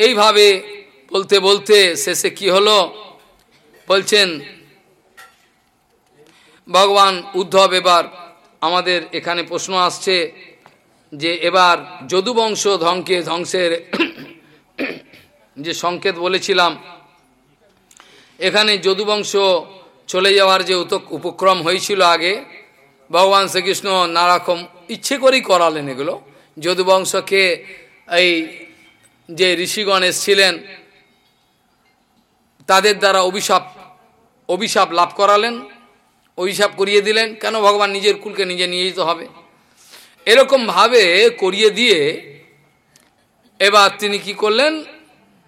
এইভাবে বলতে বলতে শেষে কি হলো? বলছেন, ভগবান উদ্ধব, এবার আমাদের এখানে প্রশ্ন আসছে যে এবার যদুবংশ ধ্বংকে ধ্বংসের যে সংকেত বলেছিলাম, এখানে যদুবংশ চলে যাওয়ার যে উত, উপক্রম হয়েছিল আগে, ভগবান শ্রীকৃষ্ণ নানারকম ইচ্ছে করেই করালেন এগুলো। যদুবংশকে এই যে ঋষিগণ এসছিলেন, তাদের দ্বারা অভিশাপ অভিশাপ লাভ করালেন, অভিশাপ করিয়ে দিলেন। কেন ভগবান নিজের কুলকে নিজে নিয়ে যেতে হবে? এরকমভাবে করিয়ে দিয়ে এবার তিনি কি করলেন?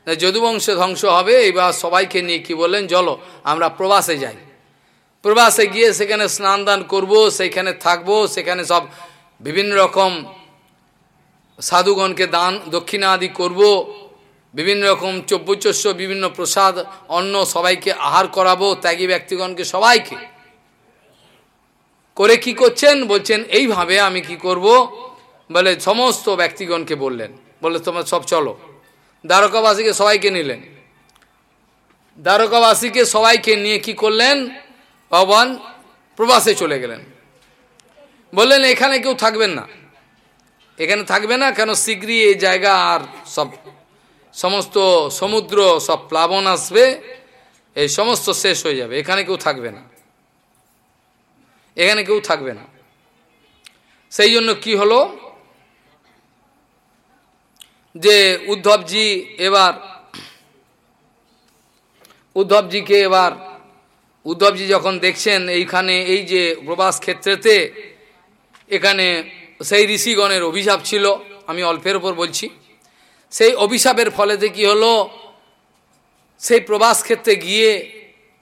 যদুবংশে ধ্বংস হবে, এবার সবাইকে নিয়ে কি বললেন? চলো, আমরা প্রবাসে যাই। প্রবাসে গিয়ে সেখানে স্নান দান করব, সেখানে থাকব, সেখানে সব বিভিন্ন রকম সাধুগণকে দান দক্ষিণা আদি করব। বিভিন্ন রকম চব্যচস্য, বিভিন্ন প্রসাদ, অন্ন সবাইকে আহার করাবো, ত্যাগী ব্যক্তিগণকে সবাইকে। করে কি করছেন? বলছেন, এইভাবে আমি কি করব? বলে সমস্ত ব্যক্তিগণকে বললেন। বলে তোমরা সব চলো। দ্বারকাবাসীকে সবাইকে নিলেন। দ্বারকাবাসীকে সবাইকে নিয়ে কি করলেন? ভগবান প্রবাসে চলে গেলেন। বললেন, এখানে কেউ থাকবেন না। এখানে থাকবে না কেন শীঘ্রই এই জায়গা আর সব সমস্ত সমুদ্র, সব প্লাবন আসবে, এই সমস্ত শেষ হয়ে যাবে। এখানে কেউ থাকবে না। এখানে কেউ থাকবে না। সেই জন্য কি হলো? যে উদ্ধবজি এবার, উদ্ধবজিকে এবার, উদ্ধবজি যখন দেখছেন এইখানে এই যে প্রবাস ক্ষেত্রেতে, এখানে সেই ঋষিগণের অভিশাপ ছিল, আমি অল্পের ওপর বলছি। সেই অভিশাপের ফলেতে কি হলো? সেই প্রবাস ক্ষেত্রে গিয়ে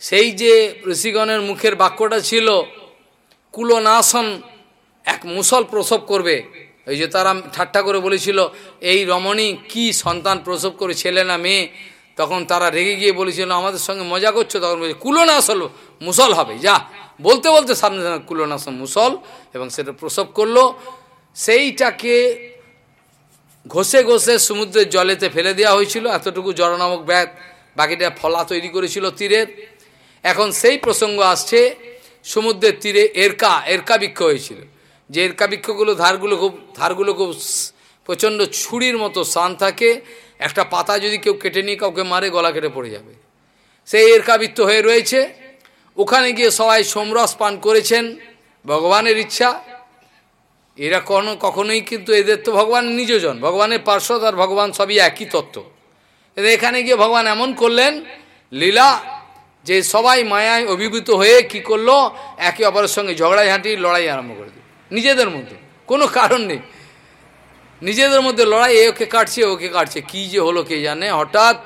সেই যে ঋষিগণের মুখের বাক্যটা ছিল, কুলনাশন এক মুসল প্রসব করবে। ওই যে তারা ঠাট্টা করে বলেছিল, এই রমণী কি সন্তান প্রসব করে, ছেলে না মেয়ে? তখন তারা রেগে গিয়ে বলেছিল আমাদের সঙ্গে মজা করছ? তখন বলছে, কুলনাশল মুসল হবে। যা, বলতে বলতে সামনে সামনে কুলনাশন মুসল এবং সেটা প্রসব করল। সেইটাকে ঘষে ঘষে সমুদ্রের জলেতে ফেলে দেওয়া হয়েছিল। এতটুকু জড়নামক ব্যাগ, বাকিটা ফলা তৈরি করেছিল তীরের। এখন সেই প্রসঙ্গ আসছে, সমুদ্রের তীরে এরকা এরকা বৃক্ষ হয়েছিল। যে এরকা বৃক্ষগুলো ধারগুলো খুব ধারগুলো খুব প্রচণ্ড ছুরির মতো শান থাকে, একটা পাতা যদি কেউ কেটে নিয়ে কাউকে মারে, গলা কেটে পড়ে যাবে। সেই এরকাবৃত্ত হয়ে রয়েছে। ওখানে গিয়ে সবাই সোমরস পান করেছেন, ভগবানের ইচ্ছা। এরা কোনো কখনোই কিন্তু এদের তো ভগবান নিজজন, ভগবানের পার্শ্বদ আর ভগবান সবই একই তত্ত্ব। এখানে গিয়ে ভগবান এমন করলেন, লীলা, যে সবাই মায়ায় অভিভূত হয়ে কি করল? একে অপরের সঙ্গে ঝগড়াই হাঁটি লড়াই আরম্ভ করে দিল। নিজেদের মধ্যে, কোনো কারণ নেই। নিজেদের মধ্যে লড়াই, এ ওকে কাটছে ওকে কাটছে, কি যে হলো কে জানে? হঠাৎ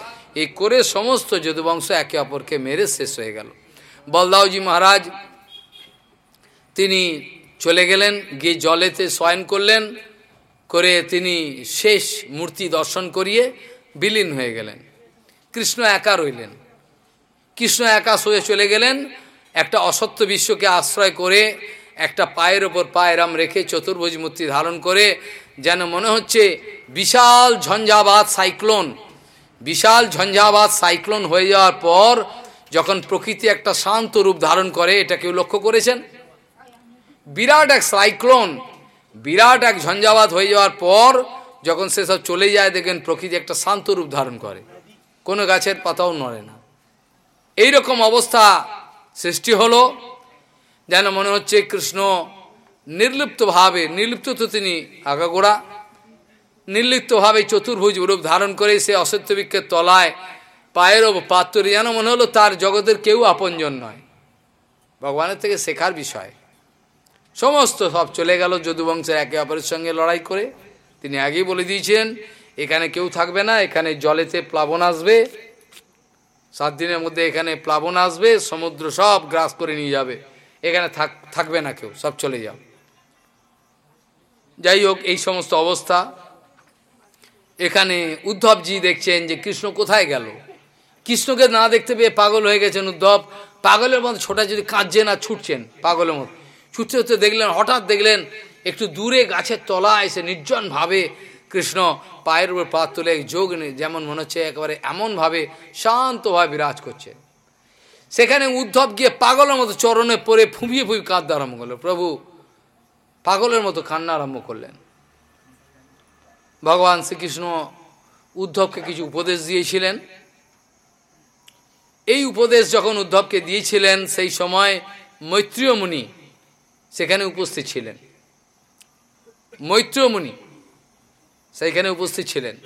এই করে সমস্ত যদুবংশ একে অপরকে মেরে শেষ হয়ে গেল। বলদাওজি মহারাজ, তিনি চলে গেলেন, গিয়ে জলেতে শয়ন করলেন, করে তিনি শেষ মূর্তি দর্শন করিয়ে বিলীন হয়ে গেলেন। কৃষ্ণ একা রইলেন। কৃষ্ণ একা শুয়ে চলে গেলেন, একটা অসত্য বিশ্বকে আশ্রয় করে একটা পায়ের ওপর পায়েরাম রেখে চতুর্ভুজ মূর্তি ধারণ করে যেন মনে হচ্ছে বিশাল ঝঞ্ঝাবাদ সাইক্লোন। বিশাল ঝঞ্ঝাবাদ সাইক্লোন হয়ে যাওয়ার পর যখন প্রকৃতি একটা শান্ত রূপ ধারণ করে, এটা কেউ লক্ষ্য করেছেন? বিরাট এক সাইক্লোন, বিরাট এক ঝঞ্ঝাবাদ হয়ে যাওয়ার পর যখন সেসব চলে যায় দেখেন প্রকৃতি একটা শান্ত রূপ ধারণ করে। কোনো গাছের পাতাও নড়ে না। এই রকম অবস্থা সৃষ্টি হলো, যেন মনে হচ্ছে কৃষ্ণ নির্লিপ্তভাবে নির্লিপ্ত তো তিনি আগাগোড়া, নির্লিপ্তভাবে চতুর্ভুজ রূপ ধারণ করে সে অসত্যবিক্ষের তলায়, পায়ের পাত্র যেন মনে হলো তার জগতের কেউ আপনজন নয়। ভগবানের থেকে শেখার বিষয়। সমস্ত সব চলে গেল যদুবংশের একে অপরের সঙ্গে লড়াই করে। তিনি আগেই বলে দিয়েছেন, এখানে কেউ থাকবে না, এখানে জলেতে প্লাবন আসবে। সাত দিনের মধ্যে এখানে প্লাবন আসবে, সমুদ্র সব গ্রাস করে নিয়ে যাবে। এখানে থাক, থাকবে না কেউ, সব চলে যাও যাই হোক, এই সমস্ত অবস্থা। এখানে উদ্ধবজি দেখছেন যে কৃষ্ণ কোথায় গেল? কৃষ্ণকে না দেখতে পেয়ে পাগল হয়ে গেছেন উদ্ধব। পাগলের মতো ছোটা যদি কাঁদছেন আর ছুটছেন পাগলের মতো। ছুটতে ছুটতে দেখলেন, হঠাৎ দেখলেন একটু দূরে গাছের তলা এসে নির্জনভাবে কৃষ্ণ পায়ের উপর পা তুলে যোগ যেমন মনে হচ্ছে একেবারে এমনভাবে শান্তভাবে বিরাজ করছে। সেখানে উদ্ধব গিয়ে পাগলের মতো চরণে পরে ফুঁপিয়ে ফুঁপিয়ে কাঁদতে আরম্ভ করল। প্রভু, পাগলের মতো কান্না আরম্ভ করলেন। ভগবান শ্রীকৃষ্ণ উদ্ধবকে কিছু উপদেশ দিয়েছিলেন। এই উপদেশ যখন উদ্ধবকে দিয়েছিলেন, সেই সময় মৈত্রীয় মুনি সেখানে উপস্থিত ছিলেন। মৈত্রমণি সেইখানে উপস্থিত ছিলেন।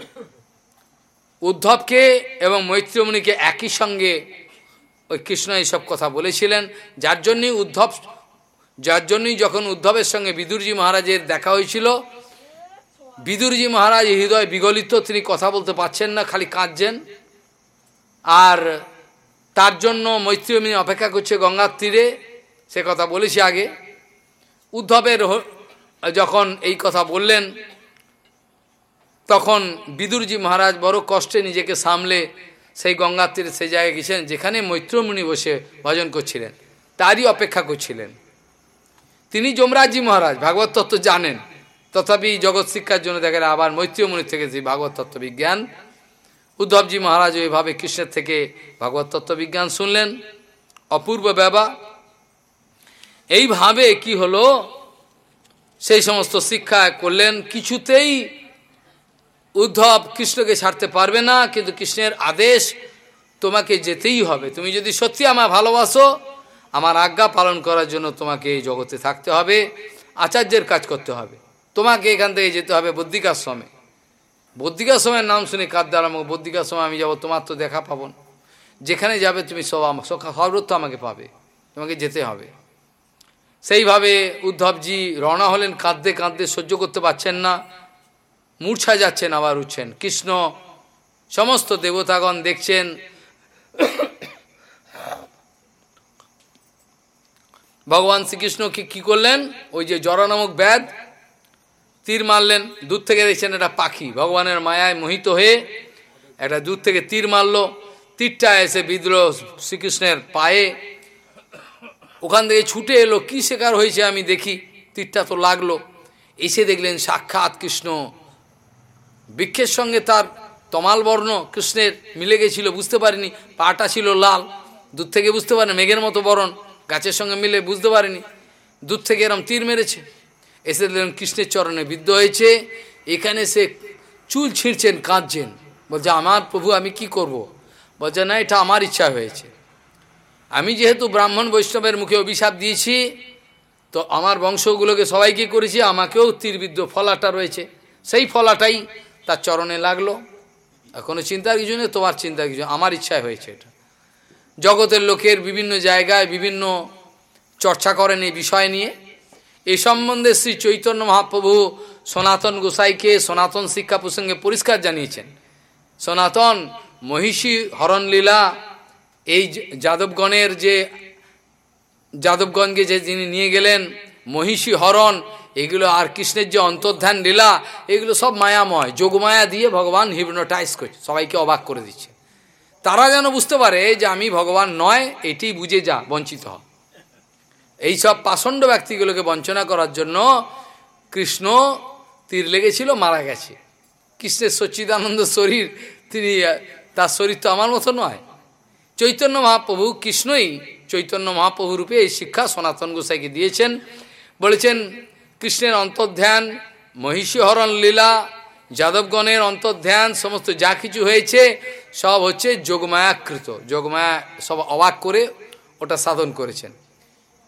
উদ্ধবকে এবং মৈত্রমণিকে একই সঙ্গে ওই কৃষ্ণ এইসব কথা বলেছিলেন। যার জন্যই উদ্ধব, যার জন্যই যখন উদ্ধবের সঙ্গে বিদুরজি মহারাজের দেখা হয়েছিল, বিদুরজি মহারাজ হৃদয় বিগলিত, তিনি কথা বলতে পারছেন না, খালি কাঁদছেন। আর তার জন্য মৈত্রী অপেক্ষা করছে গঙ্গার তীরে, সে কথা বলেছি আগে। উদ্ধবের যখন এই কথা বললেন, তখন বিদুরজি মহারাজ বড় কষ্টে নিজেকে সামলে সেই গঙ্গার তীরে সেই জায়গায় গেছেন, যেখানে মৈত্রমুনি বসে ভজন করছিলেন, তারই অপেক্ষা করছিলেন। তিনি যমরাজজি মহারাজ, ভাগবত তত্ত্ব জানেন। তথাপি জগৎ শিক্ষার জন্য দেখা আবার মৈত্রীয় থেকে যে ভাগবত তত্ত্ব বিজ্ঞান, উদ্ধবজি মহারাজ ওইভাবে কৃষ্ণের থেকে ভাগবত তত্ত্ব বিজ্ঞান শুনলেন। অপূর্ব ব্যবা এইভাবে কি হলো? সেই সমস্ত শিক্ষা করলেন, কিছুতেই উদ্ধব কৃষ্ণকে ছাড়তে পারবে না, কিন্তু কৃষ্ণের আদেশ তোমাকে যেতেই হবে। তুমি যদি সত্যি আমার ভালোবাসো, আমার আজ্ঞা পালন করার জন্য তোমাকে এই জগতে থাকতে হবে, আচার্যের কাজ করতে হবে। তোমাকে এখান থেকে যেতে হবে বদ্রিকাশ্রমে। বদ্রিকাশ্রমের নাম শুনে কাঁদতে আরম্ভ বদ্রিকাশ্রমে আমি যাব, তোমার তো দেখা পাবো যেখানে যাবে তুমি সব সর্বত্র আমাকে পাবে, তোমাকে যেতে হবে। সেইভাবে উদ্ধবজি রওনা হলেন, কাঁদতে কাঁদতে সহ্য করতে পারছেন না মূর্ছা যাচ্ছেন আবার উঠছেন। কৃষ্ণ সমস্ত দেবতাগণ দেখছেন। ভগবান শ্রীকৃষ্ণকে কি করলেন? ওই যে জরা নামক ব্যাধ তীর মারলেন, দূর থেকে দেখছেন এটা পাখি। ভগবানের মায়ায় মোহিত হয়ে একটা দূর থেকে তীর মারল। তীরটা এসে বিদ্রোহ শ্রীকৃষ্ণের পায়ে ওখান থেকে ছুটে এলো, কি শেখার হয়েছে আমি দেখি। তীরটা তো লাগল। এসে দেখলেন সাক্ষাৎ কৃষ্ণ। বৃক্ষের সঙ্গে তার তমাল বর্ণ কৃষ্ণের মিলে গেছিল, বুঝতে পারিনি। পাটা ছিল লাল, দূর থেকে বুঝতে পারেনি, মেঘের মতো বরণ, গাছের সঙ্গে মিলে বুঝতে পারেনি। দূর থেকে এরম তীর মেরেছে। এসে দেখলেন কৃষ্ণের চরণে বিদ্ধ হয়েছে। এখানে সে চুল ছিঁড়ছেন, কাঁদছেন। বলছে, আমার প্রভু, আমি কি করব। বলছে, না, এটা আমার ইচ্ছা হয়েছে। আমি যেহেতু ব্রাহ্মণ বৈষ্ণবের মুখে অভিশাপ দিয়েছি, তো আমার বংশগুলোকে সবাইকে করেছি? আমাকেও তীরবিদ্ধ ফলাটা রয়েছে। সেই ফলাটাই তার চরণে লাগল। আর কোনো চিন্তার কিছু নেই, তোমার চিন্তার কিছু আমার ইচ্ছায় হয়েছে এটা। জগতের লোকের বিভিন্ন জায়গায় বিভিন্ন চর্চা করেন এই বিষয় নিয়ে। এই সম্বন্ধে শ্রী চৈতন্য মহাপ্রভু সনাতন গোসাইকে সনাতন শিক্ষা প্রসঙ্গে পরিষ্কার জানিয়েছেন। সনাতন মহিষী হরণলীলা এই যাদবগণের যে যাদবগণকে যে যিনি নিয়ে গেলেন, মহিষী হরণ, এগুলো আর কৃষ্ণের যে অন্তর্ধান লীলা, এগুলো সব মায়াময়, যোগমায়া দিয়ে ভগবান হিপনোটাইজ করছে সবাইকে অবাক করে দিচ্ছে। তারা যেন বুঝতে পারে যে আমি ভগবান নয়, এটি বুঝে যা, বঞ্চিত হ। এইসব পাষণ্ড ব্যক্তিগুলোকে বঞ্চনা করার জন্য কৃষ্ণ তীর লেগেছিল, মারা গেছে। কৃষ্ণের সচ্চিদানন্দ শরীর, তিনি, তার শরীর তো আমার মতো নয়। চৈতন্য মহাপ্রভু কৃষ্ণই চৈতন্য মহাপ্রভু রূপে এই শিক্ষা সনাতন গোসাইকে দিয়েছেন। বলেছেন, কৃষ্ণের অন্তর্ধ্যান, মহিষীহরণ লীলা, যাদবগণের অন্তর্ধ্যান, সমস্ত যা কিছু হয়েছে, সব হচ্ছে যোগমায়াকৃত। যোগমায়া সব অবাক করে ওটা সাধন করেছেন।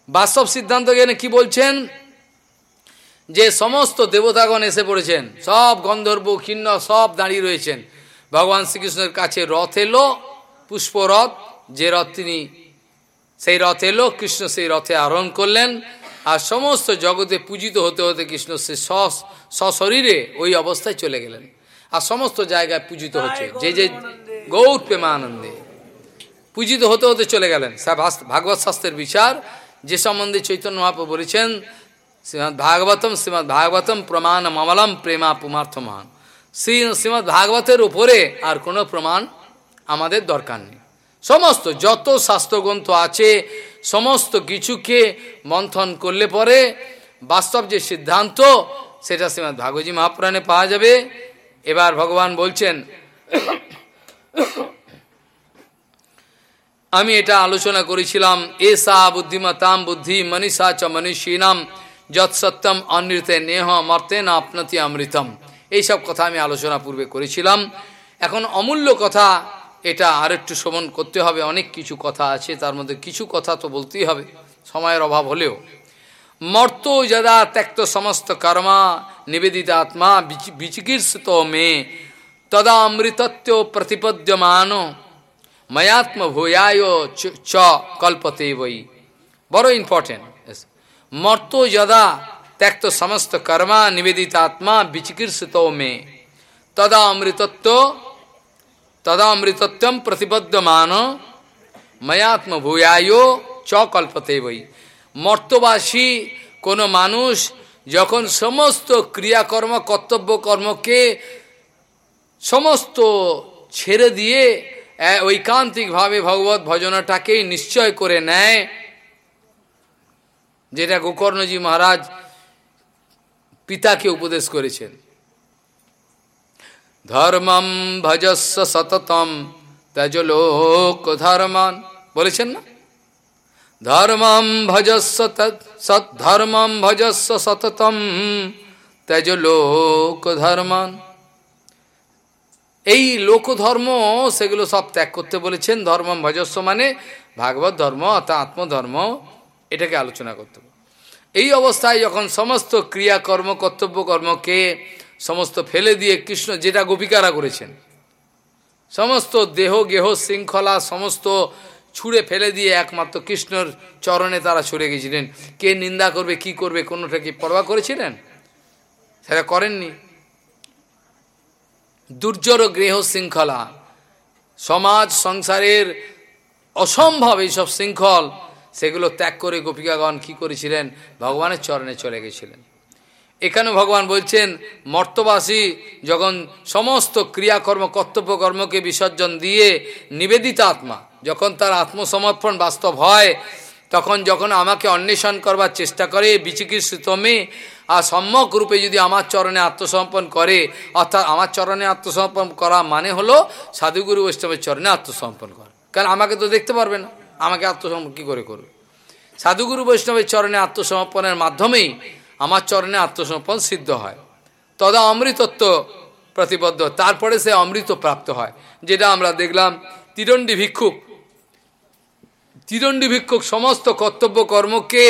বাস্তব সিদ্ধান্ত জ্ঞানে কি বলছেন? যে সমস্ত দেবতাগণ এসে পড়েছেন, সব গন্ধর্ব খিন্ন সব দাঁড়িয়ে রয়েছেন। ভগবান শ্রীকৃষ্ণের কাছে রথ এলো পুষ্পরথ যে রথ তিনি সেই রথ এলো কৃষ্ণ সেই রথে আরোহণ করলেন। আর সমস্ত জগতে পূজিত হতে হতে কৃষ্ণ সে সশরীরে ওই অবস্থায় চলে গেলেন। আর সমস্ত জায়গায় পূজিত হচ্ছে। যে যে গৌর প্রেমানন্দে। পূজিত হতে হতে চলে গেলেন। ভাগবত শাস্ত্রের বিচার যে সম্বন্ধে চৈতন্য মহাপ্রু বলেছেন শ্রীমৎ ভাগবতম শ্রীমৎ ভাগবতম প্রমাণ মমলম প্রেমা পুমার্থমান। শ্রী শ্রীমৎ ভাগবতের উপরে আর কোনো প্রমাণ আমাদের দরকার নেই। সমস্ত যত শাস্ত্রগ্রন্থ আছে, সমস্ত কিছুকে মন্থন করলে পরে বাস্তব যে সিদ্ধান্ত, সেটা শ্রীমৎ ভাগবতী মহাপুরাণে পাওয়া যাবে। এবার ভগবান বলছেন, আমি এটা আলোচনা করেছিলাম, এসা বুদ্ধিমতাম বুদ্ধি মনীষা চ মনীষীনাম যৎ সত্যম অনৃতে নেহ মর্তে না আপনাতি অমৃতম। এইসব কথা আমি আলোচনা পূর্বে করেছিলাম। এখন অমূল্য কথা এটা আর একটু শ্রবণ করতে হবে, অনেক কিছু কথা আছে, তার মধ্যে কিছু কথা তো বলতেই হবে, সময়ের অভাব হলেও। মর্ত যদা ত্যক্ত সমস্ত কর্মা, নিবেদিত আত্মা বিচিকিৎসিত মে, তদা অমৃতত্ব প্রতিপদ্যমান, ময়াত্ম ভূয়ায় চ কল্পতে বই বড় ইম্পর্টেন্ট মর্ত যদা ত্যক্ত সমস্ত কর্মা, নিবেদিত আত্মা বিচিকিৎসিত মে, তদা অমৃতত্ব তদা অমৃতত্বম প্রতিপদ্যমান ময়াত্ম ভূয়ায় চ কল্পতে বই মর্তবাসী কোনো মানুষ যখন সমস্ত ক্রিয়াকর্ম কর্তব্য কর্মকে সমস্ত ছেড়ে দিয়ে ঐকান্তিকভাবে ভগবত ভজনাটাকেই নিশ্চয় করে নেয় যেটা গোকর্ণজি মহারাজ পিতাকে উপদেশ করেছেন ধর্মম ভজস্ব সততম তেজলোক ধর্মান। বলেছেন না? ধর্মম ভজস্ব সৎধর্মম ভজস্ব সততম তেজলোক ধর্মান। এই লোকধর্ম, সেগুলো সব ত্যাগ করতে বলেছেন। ধর্মম ভজস্ব মানে ভাগবত ধর্ম অর্থাৎ আত্মধর্ম, এটাকে আলোচনা করতে এই অবস্থায় যখন সমস্ত ক্রিয়াকর্ম কর্তব্য কর্মকে সমস্ত ফেলে দিয়ে কৃষ্ণ যেটা গোপিকারা করেছেন। সমস্ত দেহ, গেহ, শৃঙ্খলা, সমস্ত ছুঁড়ে ফেলে দিয়ে একমাত্র কৃষ্ণর চরণে তারা ছুড়ে গেছিলেন। কে নিন্দা করবে, কি করবে, কোনোটা কি পরবা করেছিলেন? সেটা করেননি। দুর্জর গৃহ, শৃঙ্খলা। সমাজ, সংসারের অসম্ভব এইসব শৃঙ্খল, সেগুলো ত্যাগ করে গোপিকাগণ কি করেছিলেন? ভগবানের চরণে চলে গেছিলেন। এখানে ভগবান বলছেন, মর্তবাসী যখন সমস্ত ক্রিয়াকর্ম, কর্তব্যকর্মকে বিসর্জন দিয়ে নিবেদিত আত্মা, যখন তার আত্মসমর্পণ বাস্তব হয়, তখন যখন আমাকে অন্বেষণ করবার চেষ্টা করে বিচিকিৎসিতমে আর সম্যক রূপে যদি আমার চরণে আত্মসমর্পণ করে, অর্থাৎ আমার চরণে আত্মসমর্পণ করা মানে হলো সাধুগুরু বৈষ্ণবের চরণে আত্মসমর্পণ করা। কারণ আমাকে তো দেখতে পারবে না, আমাকে আত্মসমর্পণ কী করে করবে? সাধুগুরু বৈষ্ণবের চরণে আত্মসমর্পণের মাধ্যমেই আমার চরণে আত্মসমর্পণ সিদ্ধ হয়। তদা অমৃতত্ব প্রতিবদ্ধ। তারপরে সে অমৃত প্রাপ্ত হয়। যেটা আমরা দেখলাম, তিরণ্ডী ভিক্ষুক। তিরণ্ডী ভিক্ষুক সমস্ত কর্তব্য কর্মকে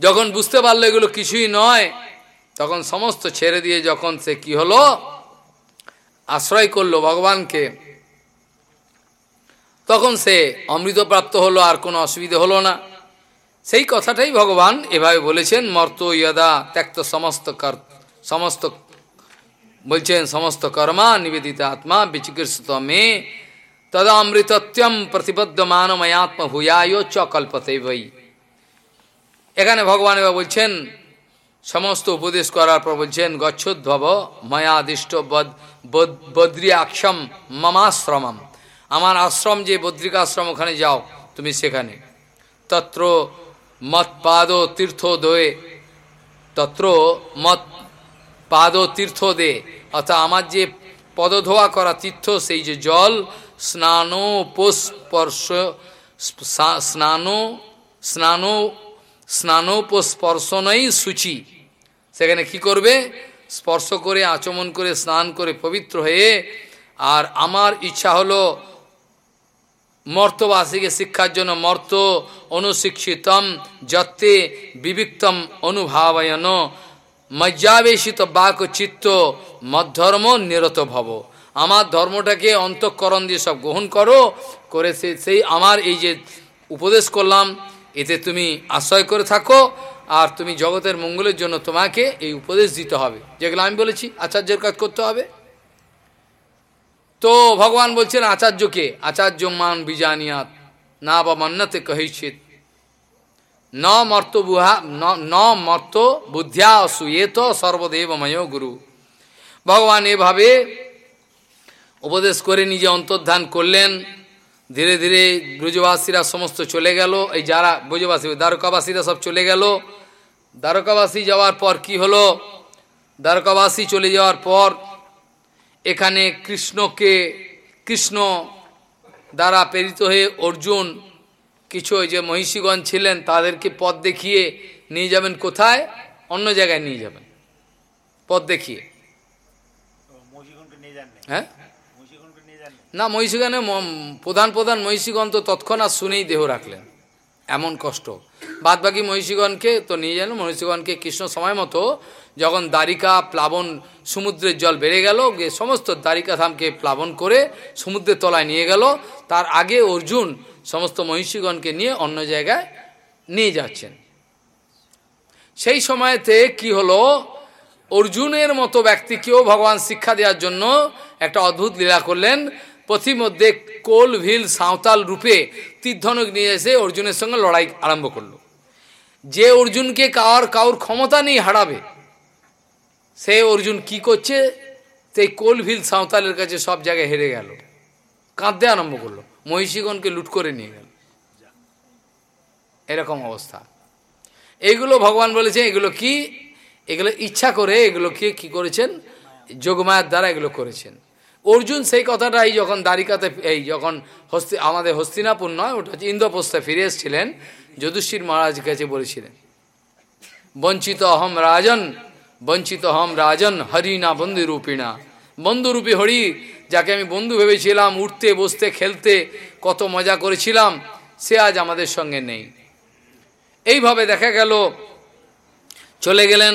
যখন বুঝতে পারল এগুলো কিছুই নয়, তখন সমস্ত ছেড়ে দিয়ে যখন সে কি হলো, আশ্রয় করল ভগবানকে, তখন সে অমৃতপ্রাপ্ত হলো, আর কোনো অসুবিধে হলো না। সেই কথাটাই ভগবান এভাবে বলেছেন, মর্ত ইয়দা ত্যক্ত সমস্ত কর সমস্ত বলছেন, সমস্ত কর্মা নিবেদিত আত্মা বিচিকিৎসিত মে তদা অমৃতত্যম প্রতিবদ্ধমান ময়াত্ম ভূয়ায় চ কল্পতে বই এখানে ভগবান এবার বলছেন, সমস্ত উপদেশ করার পর বলছেন, গচ্ছোদ্ভব ময়াদিষ্ট বদ্রী আক্ষম মমাশ্রমম। আমার আশ্রম যে বদ্রিকাশ্রম, ওখানে যাও তুমি সেখানে। তত্র মত পাদ তীর্থ দয়ে। তত্র মত পাদ তীর্থ দে। অর্থাৎ আমার যে পদধোয়া করা তীর্থ, সেই যে জল স্নানোপস্পর্শ স্নানো স্নানো স্নানোপস্পর্শনই সূচি। সেখানে কি করবে? স্পর্শ করে, আচমন করে, স্নান করে পবিত্র হয়ে, আর আমার ইচ্ছা হলো মর্তবাসীকে শিক্ষার জন্য মর্ত অনুশিক্ষিতম যত্তে বিবিক্তম অনুভাবয়ন মজ্জাবেশিত বাক চিত্ত মধ্যর্ম নিরত ভব। আমার ধর্মটাকে অন্তঃকরণ দিয়ে সব গ্রহণ করো, করে সেই আমার এই যে উপদেশ করলাম, এতে তুমি আশ্রয় করে থাকো, আর তুমি জগতের মঙ্গলের জন্য তোমাকে এই উপদেশ দিতে হবে। যেগুলো আমি বলেছি, আচার্যের কাজ করতে হবে। তো ভগবান বলছেন, আচার্যকে আচার্য মান বিজানিয়াত, না বা মন্নতে কহিছিত ন মর্ত বুহা ন মর্ত বুদ্ধ্যা অসুয়েত সর্বদেবময় গুরু। ভগবান এভাবে উপদেশ করে নিজে অন্তর্ধান করলেন। ধীরে ধীরে ব্রজবাসীরা সমস্ত চলে গেল। এই যারা ব্রজবাসী, দ্বারকাবাসীরা সব চলে গেল। দ্বারকাবাসী যাওয়ার পর কি হলো? দ্বারকাবাসী চলে যাওয়ার পর এখানে কৃষ্ণকে কৃষ্ণ দ্বারা প্রেরিত হয়ে অর্জুন কিছু যে মহিষীগণ ছিলেন তাদেরকে পথ দেখিয়ে নিয়ে যাবেন কোথায়? অন্য জায়গায় নিয়ে যাবেন। পথ দেখিয়ে। হ্যাঁ? না মহিষীগণে প্রধান প্রধান মহিষীগণ তো তৎক্ষণাৎ শুনেই দেহ রাখলেন। এমন কষ্ট। বাদ বাকি মহিষীগণকে তো নিয়ে গেল মহিষীগণকে কৃষ্ণ সময় মতো যখন দ্বারিকা প্লাবন সমুদ্রের জল বেড়ে গেল সমস্ত দ্বারিকা ধামকে প্লাবন করে সমুদ্রের তলায় নিয়ে গেল। তার আগে অর্জুন সমস্ত মহিষীগণকে নিয়ে অন্য জায়গায় নিয়ে যাচ্ছেন। সেই সময়তে কি হলো? অর্জুনের মতো ব্যক্তিকেও ভগবান শিক্ষা দেওয়ার জন্য একটা অদ্ভুত লীলা করলেন। পথিমধ্যে কোল, ভিল, সাঁওতাল রূপে তীর্ধনক নিয়ে এসে অর্জুনের সঙ্গে লড়াই আরম্ভ করল। যে অর্জুনকে কার, কাউর ক্ষমতা নেই হারাবে সে অর্জুন কি করছে? সেই কোলভিল সাঁওতালের কাছে সব জায়গায় হেরে গেল। কাঁদতে আরম্ভ করল। মহিষীগণকে লুট করে নিয়ে গেল। এরকম অবস্থা। এইগুলো ভগবান বলেছে এগুলো কি? এগুলো ইচ্ছা করে এগুলোকে কি করেছেন? যোগমায়ের দ্বারা এগুলো করেছেন। অর্জুন সেই কথাটাই যখন দ্বারিকাতে, এই যখন হস্তি, আমাদের হস্তিনাপুর নয়, ওটা হচ্ছে ইন্দ্রপ্রস্থে ফিরে এসেছিলেন, যদুশ্রীর মহারাজ কাছে বলেছিলেন, বঞ্চিত অহম রাজন বঞ্চিত হম রাজন হরিণা বন্ধুরূপিণা বন্ধুরূপী হরি, যাকে আমি বন্ধু ভেবেছিলাম, উঠতে, বসতে, খেলতে, কত মজা করেছিলাম, সে আজ আমাদের সঙ্গে নেই। এইভাবে দেখা গেল, চলে গেলেন।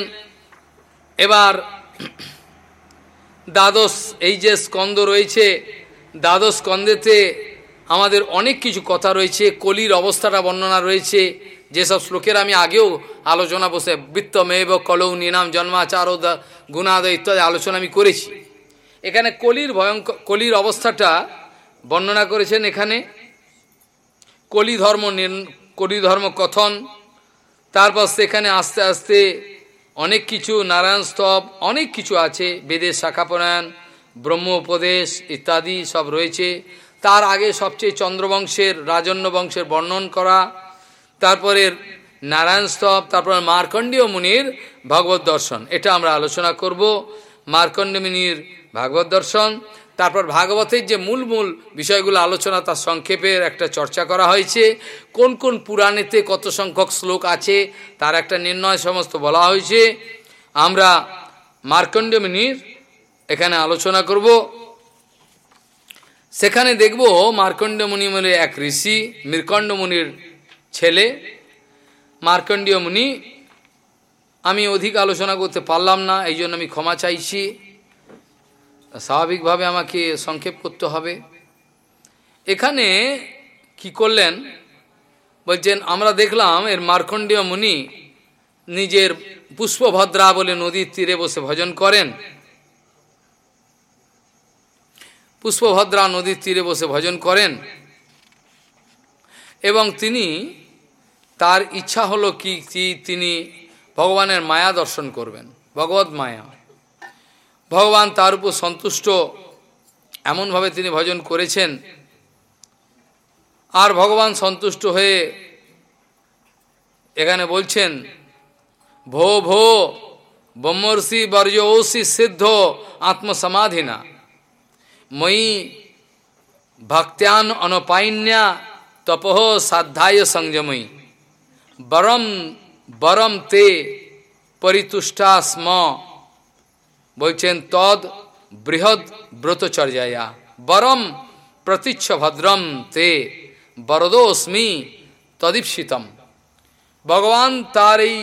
এবার দ্বাদশ, এই যে স্কন্দ রয়েছে, দ্বাদশ স্কন্দেতে আমাদের অনেক কিছু কথা রয়েছে, কলির অবস্থাটা বর্ণনা রয়েছে যেসব শ্লোকের আমি আগেও আলোচনা বসে বৃত্ত বৃত্তমেব কলৌ নিনাম জন্মাচার গুণাদ ইত্যাদি আলোচনা আমি করেছি। এখানে কলির ভয়ঙ্কর কলির অবস্থাটা বর্ণনা করেছেন এখানে। কলি ধর্ম কলি ধর্ম কথন, তারপর সেখানে আস্তে আস্তে অনেক কিছু নারায়ণ স্তব, অনেক কিছু আছে, বেদের শাখাপরায়ণ ব্রহ্ম উপদেশ ইত্যাদি সব রয়েছে। তার আগে সবচেয়ে চন্দ্রবংশের, রাজন্য বংশের বর্ণন করা তারপরে নারায়ণ স্তব, তারপর মার্কণ্ডীয় মুনির ভগবত দর্শন। এটা আমরা আলোচনা করব। মার্কণ্ডীয় মুনির ভাগবত দর্শন, তারপর ভাগবতের যে মূল মূল বিষয়গুলো আলোচনা, তার সংক্ষেপের একটা চর্চা করা হয়েছে। কোন কোন পুরাণেতে কত সংখ্যক শ্লোক আছে, তার একটা নির্ণয় সমস্ত বলা হয়েছে। আমরা মার্কণ্ডীয় মুনির এখানে আলোচনা করব। সেখানে দেখব মার্কণ্ড মুনি এক ঋষি মৃকণ্ড মুনির ছেলে, মার্কণ্ডীয় মুনি, আমি অধিক আলোচনা করতে পারলাম না, এই জন্য আমি ক্ষমা চাইছি। স্বাভাবিকভাবে আমাকে সংক্ষেপ করতে হবে। এখানে কি করলেন? বলছেন, আমরা দেখলাম এর মার্কণ্ডীয় মুনি নিজের পুষ্পভদ্রা বলে নদীর তীরে বসে ভজন করেন। পুষ্পভদ্রা নদীর তীরে বসে ভজন করেন। এবং তিনি তার ইচ্ছা হলো কি তিনি ভগবানের মায়া দর্শন করবেন, ভগবত মায়া। ভগবান তার উপর সন্তুষ্ট, এমনভাবে তিনি ভজন করেছেন। আর ভগবান সন্তুষ্ট হয়ে এখানে বলছেন, ভো ভো, ব্রহ্মর্ষি বর্জৌষি সিদ্ধ আত্মসমাধিনা। মই ভক্ত্যান অনপাইন্যা তপহ সাধ্যায় সংযময়ী। বরম বরম তে পরিতুষ্টা স্ম বলছেন, তদ বৃহৎ ব্রতচর্যায়া। বরম প্রতিচ্ছ ভদ্রম তে বরদোস্মি তদীপ্সিতম ভগবান তার এই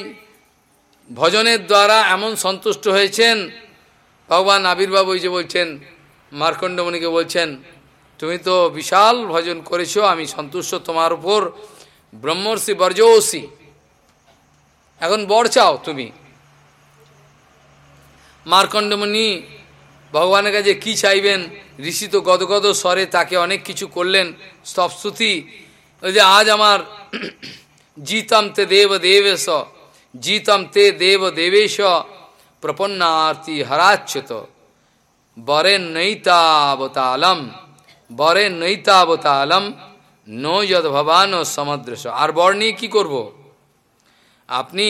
ভজনের দ্বারা এমন সন্তুষ্ট হয়েছেন। ভগবান আবির্ভাব ওই যে বলছেন, মার্কণ্ডমণিকে বলছেন, তুমি তো বিশাল ভজন করেছ, আমি সন্তুষ্ট তোমার উপর। ব্রহ্মর্ষি বর্জৌসি। এখন বর চাও তুমি। মার্কণ্ডমণি ভগবানের কাছে কি চাইবেন? ঋষি তো গদগদ স্বরে তাকে অনেক কিছু করলেন। স্তবস্তুতি ওই যে আজ আমার জিতম তে দেব দেবেশ, জিতম তে দেব দেবেশ, প্রপন্নার্তি হরাচ্যত। বরে নৈতাবতালম বরে নৈতাবতালম নো ভবান সমদ্রস আর বর নিয়ে কী করব? আপনি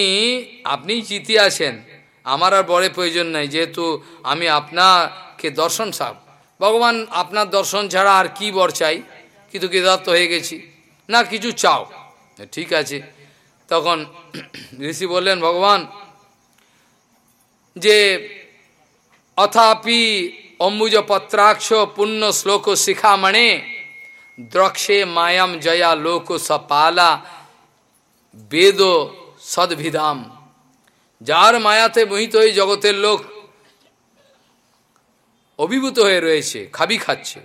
আপনি জিতে আছেন। আমার আর বড় প্রয়োজন নাই, যেহেতু আমি আপনাকে দর্শন সাপ ভগবান আপনার দর্শন ছাড়া আর কি বর চাই? কিন্তু কৃতার্থ হয়ে গেছি। না, কিছু চাও। ঠিক আছে। তখন ঋষি বললেন, ভগবান, যে অথাপি অম্বুজ পত্রাক্ষ পুণ্য শ্লোক শিখামণে দ্রক্ষে মায়াম জয়া লোক সপালা বেদ সদ্ভিধাম যার মায়াতে মোহিত হয়ে জগতের লোক অভিভূত হয়ে রয়েছে, খাবি খাচ্ছে।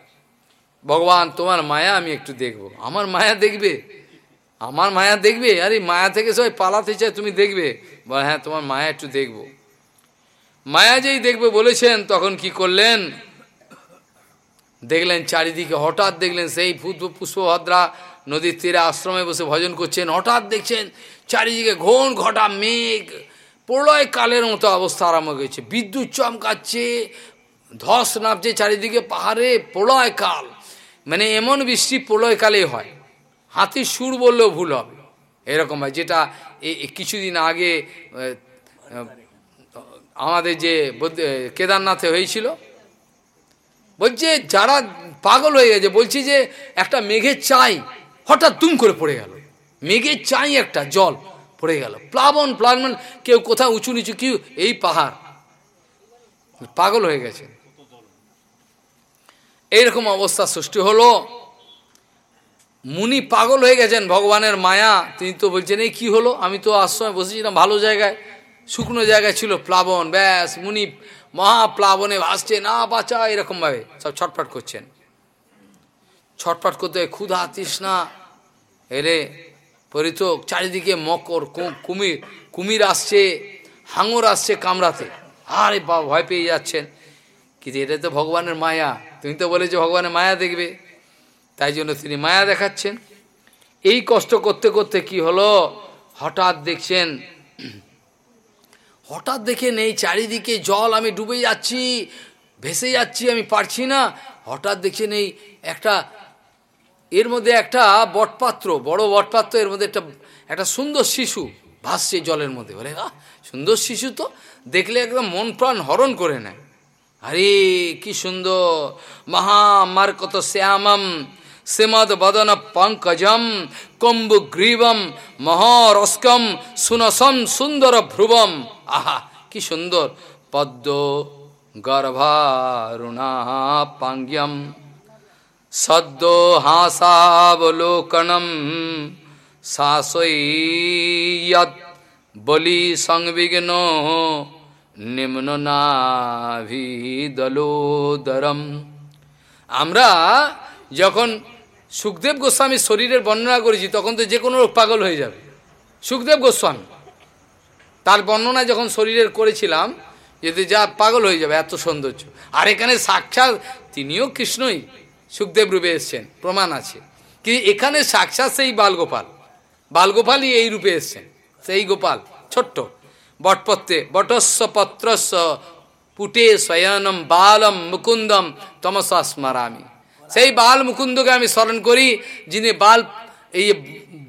ভগবান, তোমার মায়া আমি একটু দেখব। আমার মায়া দেখবে? আমার মায়া দেখবে? আরে, মায়া থেকে সবাই পালাতে চায়, তুমি দেখবে? বলে হ্যাঁ তোমার মায়া একটু দেখব। মায়া যেই দেখবে বলেছেন, তখন কি করলেন? দেখলেন চারিদিকে, হঠাৎ দেখলেন সেই পুষ্পভদ্রা নদীর তীরে আশ্রমে বসে ভজন করছেন। হঠাৎ দেখছেন চারিদিকে ঘন ঘটা মেঘ প্রলয় কালের মতো অবস্থা আরম্ভ হয়েছে। বিদ্যুৎ চমকাচ্ছে, ধস নামছে চারিদিকে পাহাড়ে প্রলয় কাল মানে এমন বৃষ্টি প্রলয়কালে হয়। হাতির সুর বললেও ভুল হবে। এরকম হয়, যেটা কিছুদিন আগে আমাদের যে কেদারনাথে হয়েছিল বলছে, যারা পাগল হয়ে গেছে, বলছি যে একটা মেঘের চাই হঠাৎ তুম করে পড়ে গেল। মেঘের চাই একটা, জল পড়ে গেল। প্লাবন প্লাবন, কেউ কোথাও উঁচু নিচু, কেউ এই পাহাড়। পাগল হয়ে গেছে। এইরকম অবস্থা সৃষ্টি হলো। মুনি পাগল হয়ে গেছেন ভগবানের মায়া। তিনি তো বলছেন, এই কী হলো? আমি তো আশ্রমে বসেছিলাম ভালো জায়গায়, শুকনো জায়গায় ছিল প্লাবন। ব্যাস, মুনি মহাপ্লাবনে ভাসছে, না বাঁচা এরকমভাবে। সব ছটফট করছেন। ছটফট করতে ক্ষুধা তৃষ্ণা এরে পরিতোক চারিদিকে মকর কুমির কুমির আসছে, হাঙর আসছে কামড়াতে। আরে বা ভয় পেয়ে যাচ্ছেন। কিন্তু এটা তো ভগবানের মায়া। তুমি তো বলেছ ভগবানের মায়া দেখবে। তাই জন্য তিনি মায়া দেখাচ্ছেন। এই কষ্ট করতে করতে কি হলো? হঠাৎ দেখছেন হঠাৎ দেখে নেই, চারিদিকে জল, আমি ডুবে যাচ্ছি, ভেসে যাচ্ছি, আমি পারছি না। হঠাৎ দেখে নেই, একটা, এর মধ্যে একটা বটপাত্র, বড় বটপাত্র, এর মধ্যে একটা একটা সুন্দর শিশু ভাসছে জলের মধ্যে। বলে, আহ, সুন্দর শিশু তো? দেখলে একদম মন প্রাণ হরণ করে নেয়। আরে, কি সুন্দর! মহা আমার কত শ্যামম! শ্রীমদ বদন পঙ্কজম কম্বু গ্রীবম মহরস্কম সুনসম সুন্দর ভ্রুবম আহা কি সুন্দর পদ্ম গর্ভারুণা পাঙ্গ্যম সদ্য হাসাবলোকনম শাসয়ত বলি সংবিঘ্ন নিম্ন নাভিদলোদরম আমরা যখন সুখদেব গোস্বামীর শরীরের বর্ণনা করেছি, তখন তো যে কোনো লোক পাগল হয়ে যাবে। সুখদেব গোস্বামী, তার বর্ণনা যখন শরীরের করেছিলাম যদি যা পাগল হয়ে যাবে, এত সৌন্দর্য। আর এখানে সাক্ষাৎ, তিনিও কৃষ্ণই সুখদেব রূপে এসছেন, প্রমাণ আছে। কিন্তু এখানে সাক্ষাৎ সেই বালগোপাল, বালগোপালই এই রূপে এসছেন, সেই গোপাল, ছোট্ট। বটপত্রে, বটস্ব পত্রস্ব, পুটে শয়নম বালম মুকুন্দম তমসা স্মরামি। সেই বাল মুকুন্দকে আমি স্মরণ করি, যিনি বাল, এই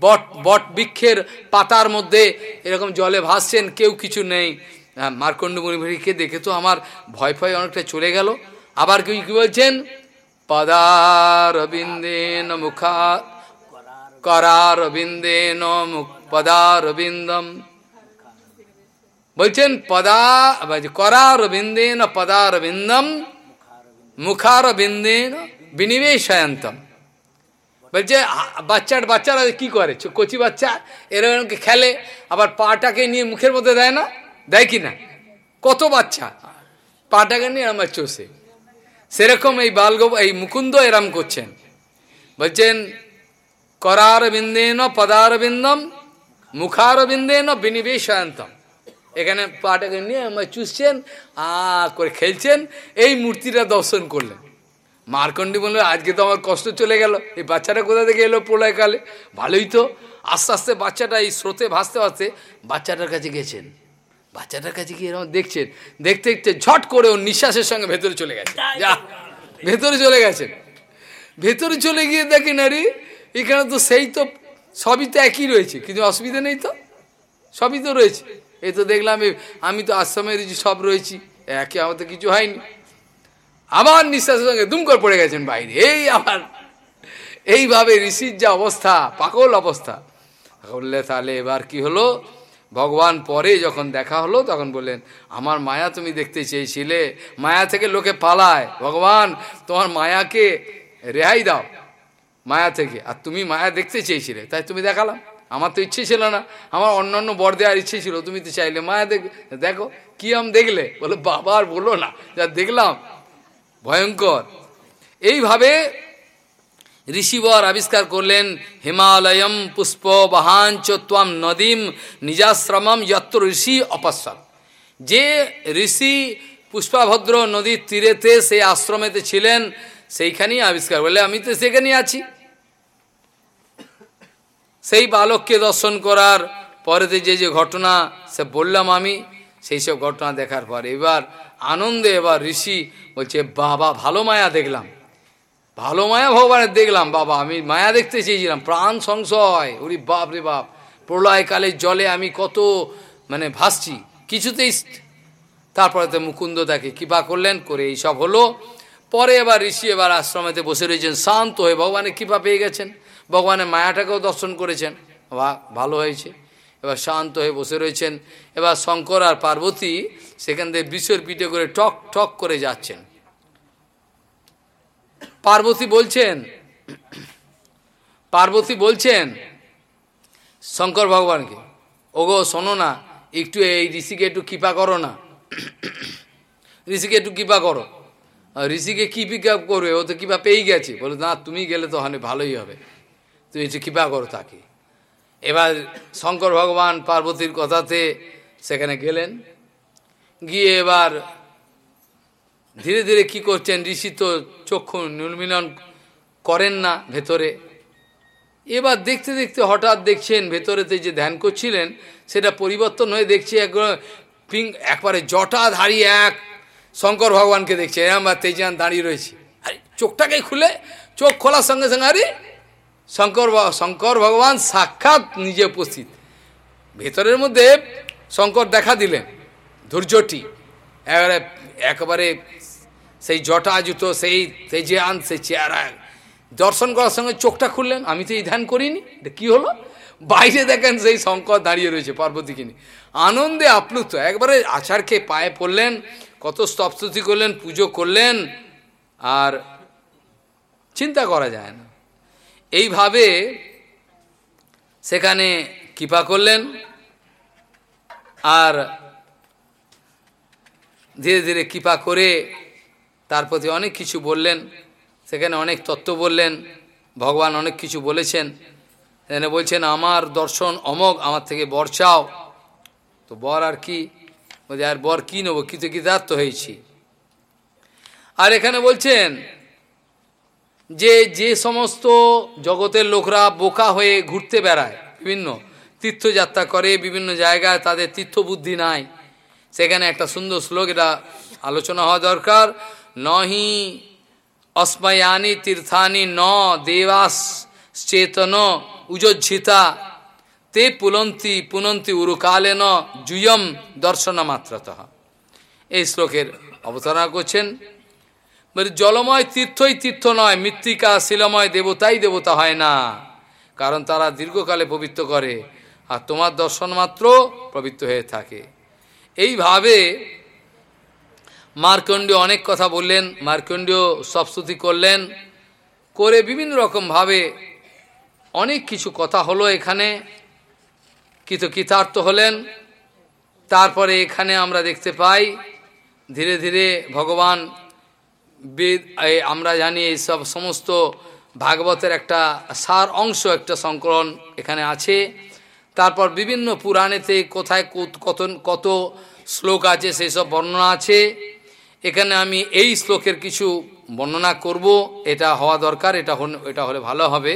বট বট বৃক্ষের পাতার মধ্যে এরকম জলে ভাসছেন, কেউ কিছু নেই। মার্কণ্ড মুনিভরিকে দেখে তো আমার ভয় ভয় অনেকটা চলে গেল। আবার কেউ কি বলছেন? পদারবিন্দেন মুখা করারবিন্দেন পদারবিন্দম। বলছেন, পদা করারবিন্দেন পদারবিন্দম মুখারবিন্দেন বিনিবেশয়ন্তম। বলছে বাচ্চার বাচ্চারা কি করে? কচি বাচ্চা এরকমকে খেলে, আবার পাটাকে নিয়ে মুখের মধ্যে দেয় না? দেয় কি না? কত বাচ্চা? পাটাকে নিয়ে আমার চষে। সেরকম এই বালগো, এই মুকুন্দ এরম করছেন। বলছেন করার বিন্দেন পদার বিন্দম মুখার বিন্দেন বিনিবেশান্তম এখানে পাটাকে নিয়ে আমার চুষছেন, আ, করে খেলছেন, এই মূর্তিটা দর্শন করলেন। মারকন্ডি বলল আজকে তো আমার কষ্ট চলে গেল। এই বাচ্চাটা কোথা থেকে এলো প্রলয়কালে ভালোই তো। আস্তে আস্তে বাচ্চাটা এই স্রোতে ভাসতে ভাসতে বাচ্চাটার কাছে গেছেন। বাচ্চাটার কাছে গিয়ে এরকম দেখছেন। দেখতে দেখতে ঝট করে ওর নিঃশ্বাসের সঙ্গে ভেতরে চলে গেছে। যা ভেতরে চলে গেছেন। ভেতরে চলে গিয়ে দেখেন আরে এখানে তো সেই তো সবই তো একই রয়েছে। কিন্তু অসুবিধা নেই তো? সবই তো রয়েছে। এই তো দেখলাম আমি তো আশ্রমের সব রয়েছি। একে আমার তো কিছু হয়নি। আবার নিঃশ্বাসের সঙ্গে দুম করে পড়ে গেছেন বাইরে। এই আবার, এইভাবে ঋষির যা অবস্থা পাকল অবস্থা। বললে, তাহলে এবার কি হলো? ভগবান পরে যখন দেখা হলো, তখন বললেন, আমার মায়া তুমি দেখতে চেয়েছিলে। মায়া থেকে লোকে পালায়। ভগবান, তোমার মায়াকে রেহাই দাও। মায়া থেকে। আর তুমি মায়া দেখতে চেয়েছিলে। তাই তুমি দেখালাম। আমার তো ইচ্ছে ছিল না। আমার অন্যান্য বর দেওয়ার ইচ্ছে ছিল। তুমি তো চাইলে মায়া দেখ, দেখো। কি আম দেখলে? বলে, বাবা আর বলো না। যা দেখলাম ভয়ঙ্কর। এইভাবে ঋষিবর আবিষ্কার করলেন, হিমালয়ম পুষ্প বাহাঞ্চ ত্বাম নদীম নিজাশ্রমম যত্র ঋষি অপস্বর যে ঋষি পুষ্পাভদ্র নদীর তীরেতে সেই আশ্রমেতে ছিলেন, সেইখানেই আবিষ্কার বলে, আমি তো সেখানেই আছি। সেই বালককে দর্শন করার পরেতে যে যে ঘটনা, সে বললাম আমি, সেই সব ঘটনা দেখার পর এবার আনন্দে এবার ঋষি বলছে, বাবা, ভালো মায়া দেখলাম। ভালো মায়া ভগবানের দেখলাম, বাবা। আমি মায়া দেখতে চেয়েছিলাম। প্রাণ সংশয়। ওরি বাপ রে বাপ। প্রলয়কালের জলে আমি কত মানে ভাসছি। কিছুতেই তারপরে তো মুকুন্দ তাকে কৃপা করলেন, করে এইসব হলো। পরে এবার ঋষি এবার আশ্রমেতে বসে রয়েছেন। শান্ত হয়ে ভগবানের কৃপা পেয়ে গেছেন। ভগবানের মায়াটাকেও দর্শন করেছেন। বা ভালো হয়েছে। এবার শান্ত হয়ে বসে রয়েছেন। এবার শঙ্কর আর পার্বতী সেখান থেকে বিষের পিঠে করে টক টক করে যাচ্ছেন। পার্বতী বলছেন পার্বতী বলছেন, শঙ্কর ভগবানকে, ওগো শোনো না, একটু এই ঋষিকে একটু কৃপা করো না। ঋষিকে একটু কৃপা করো। ঋষিকে কি পিকা করবে? ও তো কৃপা পেয়েই গেছে। বলে, না, তুমি গেলে তো হানে ভালোই হবে। তুমি একটু কৃপা করো তাকে। এবার শঙ্কর ভগবান পার্বতীর কথাতে সেখানে গেলেন। গিয়ে এবার ধীরে ধীরে কি করছেন, ঋষি তো চক্ষু নির্মিলন করেন না ভেতরে। এবার দেখতে দেখতে হঠাৎ দেখছেন ভেতরেতে যে ধ্যান করছিলেন, সেটা পরিবর্তন হয়ে দেখছি এক পিং, একবারে জটা ধারিয়ে এক শঙ্কর ভগবানকে দেখছে। এরম বা তেজান দাঁড়িয়ে রয়েছে। আরে চোখটাকে খুলে, চোখ খোলার সঙ্গে সঙ্গে আরে শঙ্কর শঙ্কর ভগবান সাক্ষাৎ নিজে উপস্থিত। ভেতরের মধ্যে শঙ্কর দেখা দিলেন, ধৈর্যটি। এবারে একেবারে সেই জটা জুতো সেই তেজিয়ান, সেই চেয়ারা দর্শন করার সঙ্গে চোখটা খুললেন, আমি তো এই ধ্যান করিনি কি হলো? বাইরে দেখেন সেই শঙ্কর দাঁড়িয়ে রয়েছে পার্বতীকে নিয়ে আনন্দে আপ্লুত, একবারে আচারকে পায়ে পড়লেন, কত স্তবস্তুতি করলেন, পুজো করলেন, আর চিন্তা করা যায় না। এইভাবে সেখানে কৃপা করলেন আর ধীরে ধীরে কৃপা করে তার প্রতি অনেক কিছু বললেন, সেখানে অনেক তত্ত্ব বললেন, ভগবান অনেক কিছু বলেছেন। এখানে বলছেন, আমার দর্শন অমক আমার থেকে বর চাও। তো বর আর কি? আর বর কী নেব? কৃত কৃতার্থ হয়েছি। আর এখানে বলছেন যে যে সমস্ত জগতের লোকরা বোকা হয়ে ঘুরতে বেড়ায়, বিভিন্ন তীর্থযাত্রা করে, বিভিন্ন জায়গায় তাদের তীর্থবুদ্ধি নাই। সেখানে একটা সুন্দর শ্লোক, এটা আলোচনা হওয়া দরকার। নহি অস্ময়ানি তীর্থানি ন দেবাস চেতন উজ্জিতা তে পুলন্তি পুনন্তি উরুকালেন জুয়ম দর্শন মাত্রত এই শ্লোকের অবতারণা করছেন মানে জলময় তীর্থই তীর্থ নয়, মৃত্তিকা, শিলময় দেবতাই দেবতা হয় না। কারণ তারা দীর্ঘকালে পবিত্র করে, আর তোমার দর্শন মাত্র পবিত্র হয়ে থাকে। এইভাবে মার্কণ্ডীয় অনেক কথা বললেন, মার্কণ্ডীয় সবস্তুতি করলেন, করে বিভিন্ন রকমভাবে অনেক কিছু কথা হলো এখানে কিত কৃতার্থ হলেন। তারপরে এখানে আমরা দেখতে পাই, ধীরে ধীরে ভগবান বেদ আমরা জানি এই সব সমস্ত ভাগবতের একটা সার অংশ, একটা সংকলন এখানে আছে। তারপর বিভিন্ন পুরাণেতে কোথায় কত কত শ্লোক আছে, সেই সব বর্ণনা আছে। এখানে আমি এই শ্লোকের কিছু বর্ণনা করব। এটা হওয়া দরকার, এটা এটা হলে ভালো হবে।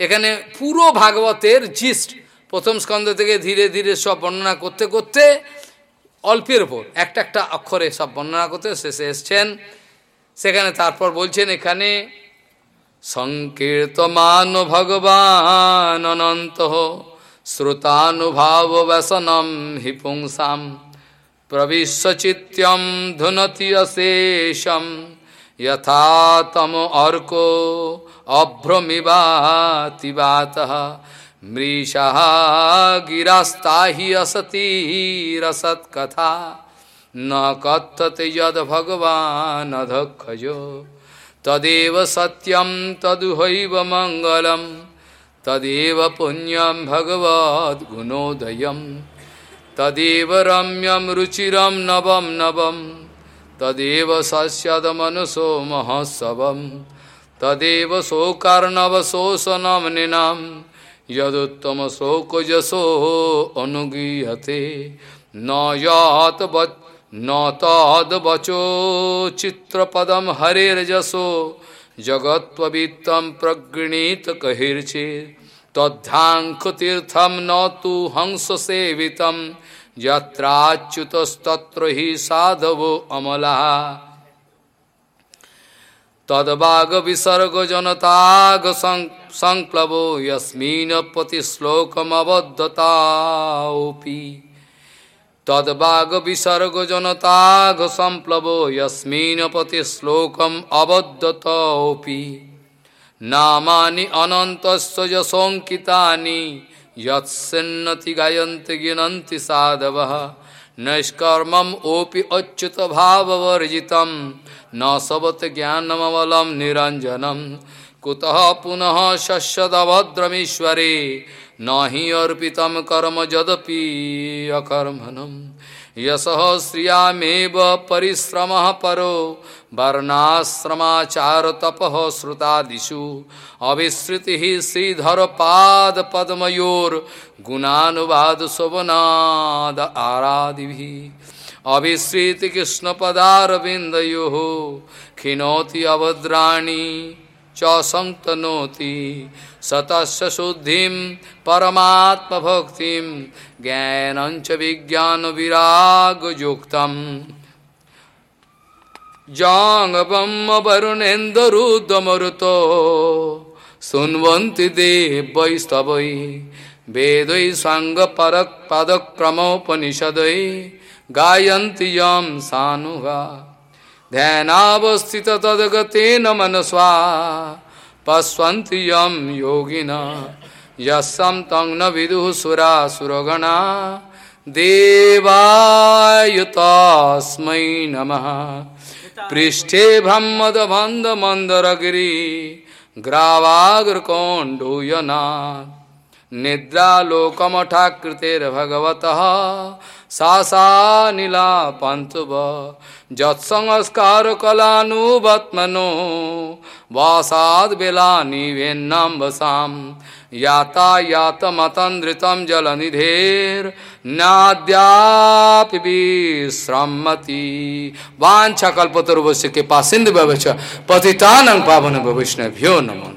এখানে পুরো ভাগবতের জিস্ট প্রথম স্কন্ধ থেকে ধীরে ধীরে সব বর্ণনা করতে করতে অল্পের ওপর একটা একটা অক্ষরে সব বর্ণনা করতে শেষে এসছেন। সেখানে তারপর বলছেন এখানে সংকীর্তমান ভগবান অনন্ত শ্রোতানুভাব ব্যসনম হিপুংসাম প্রবিশ্বচিত্যম ধুনতি অশেষম যথাতম অর্ক অভ্রমিবাতিবাত মৃষা গিরাস্তাহি অসতিরসৎ কথা न कत्तते यद भगवान अधक्षजो तदेव सत्यम तदुहैव मंगलम तदेव पुण्यम भगवद गुणोदयम तदेव रम्यम रुचिरम नवम नवम तदेव सस्यद मनसो महोत्सवम तदेव शोकर्णव शोषणम निनाम यदुत्तम शोक अनुगीयते। न यात नौतवचो चित्रपदम हरे रजसो जगत्वित्तम प्रगृणीत कहिर्चे तद्ध्यांकुतीर्थम न तो हंस सेवित यत्राच्युतस्तत्र ही साधवो अमला। तदभाग विसर्ग जनताग संप्लवो यस्मिन पति श्लोकमबद्धताओपि तदवाग विसर्ग जनता घसंप्लव यस्मिन पति श्लोकम अबद्धतोपि नामानि अनंत यशोकिता यत्सन्नति गायन्ति गिनन्ति साधवः। ओपि अच्युत भाववर्जितम न सबत ज्ञानमल निरंजनम कुतः पुनः शस्यदभद्रमीश्वरे न ही अर्पितम कर्म जदपि अकर्मणम यश श्रियामेव परिश्रम परो। वर्णाश्रमाचार तप श्रुतादिषु अविश्रुति श्रीधर पाद पद्मयोर गुणानुवाद शोभनाद आरादि भी अविश्रित कृष्ण पदारविंद यो खिनौती अभद्राणी च सन्तनोति सतस्य शुद्धिं, परमात्मभक्तिं ज्ञानञ्च विज्ञानविरागयुक्तम् जाङ्गबम्मवरुणेन्दरुद्रमरुतो शृण्वन्ति देवैस्तवै, वेदै साङ्गपरक् पदक्रमोपनिषदै गायन्ति यं सानुगा। ध्यानावस्थित तदगतेन मनस्वा। पश्वन्ति यम योगिन। यस्म तंग न विदु सुरा सुरगणा। देवायुतास्मै नमः। पृष्ठे भ्रमद बंद मंदरगिरी ग्रावाग्रकोण्डूयना निद्रालोकमठाकृतेर्भगवतः। सा नीला पंथ जत्संस्कार कलानुबत्मनो वासाद बेला निवेन्नम वसाम यातायात मतंद्रितम जल निधेर नाद्यापिश्रमति वाछा कल्पतरुवश्य के पासिंद पतितान पावन भविष्णभ्यो नमो।